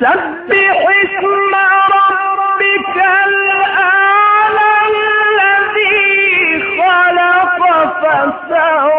سبح اسم ربك الأعلى الذي خلق فسوى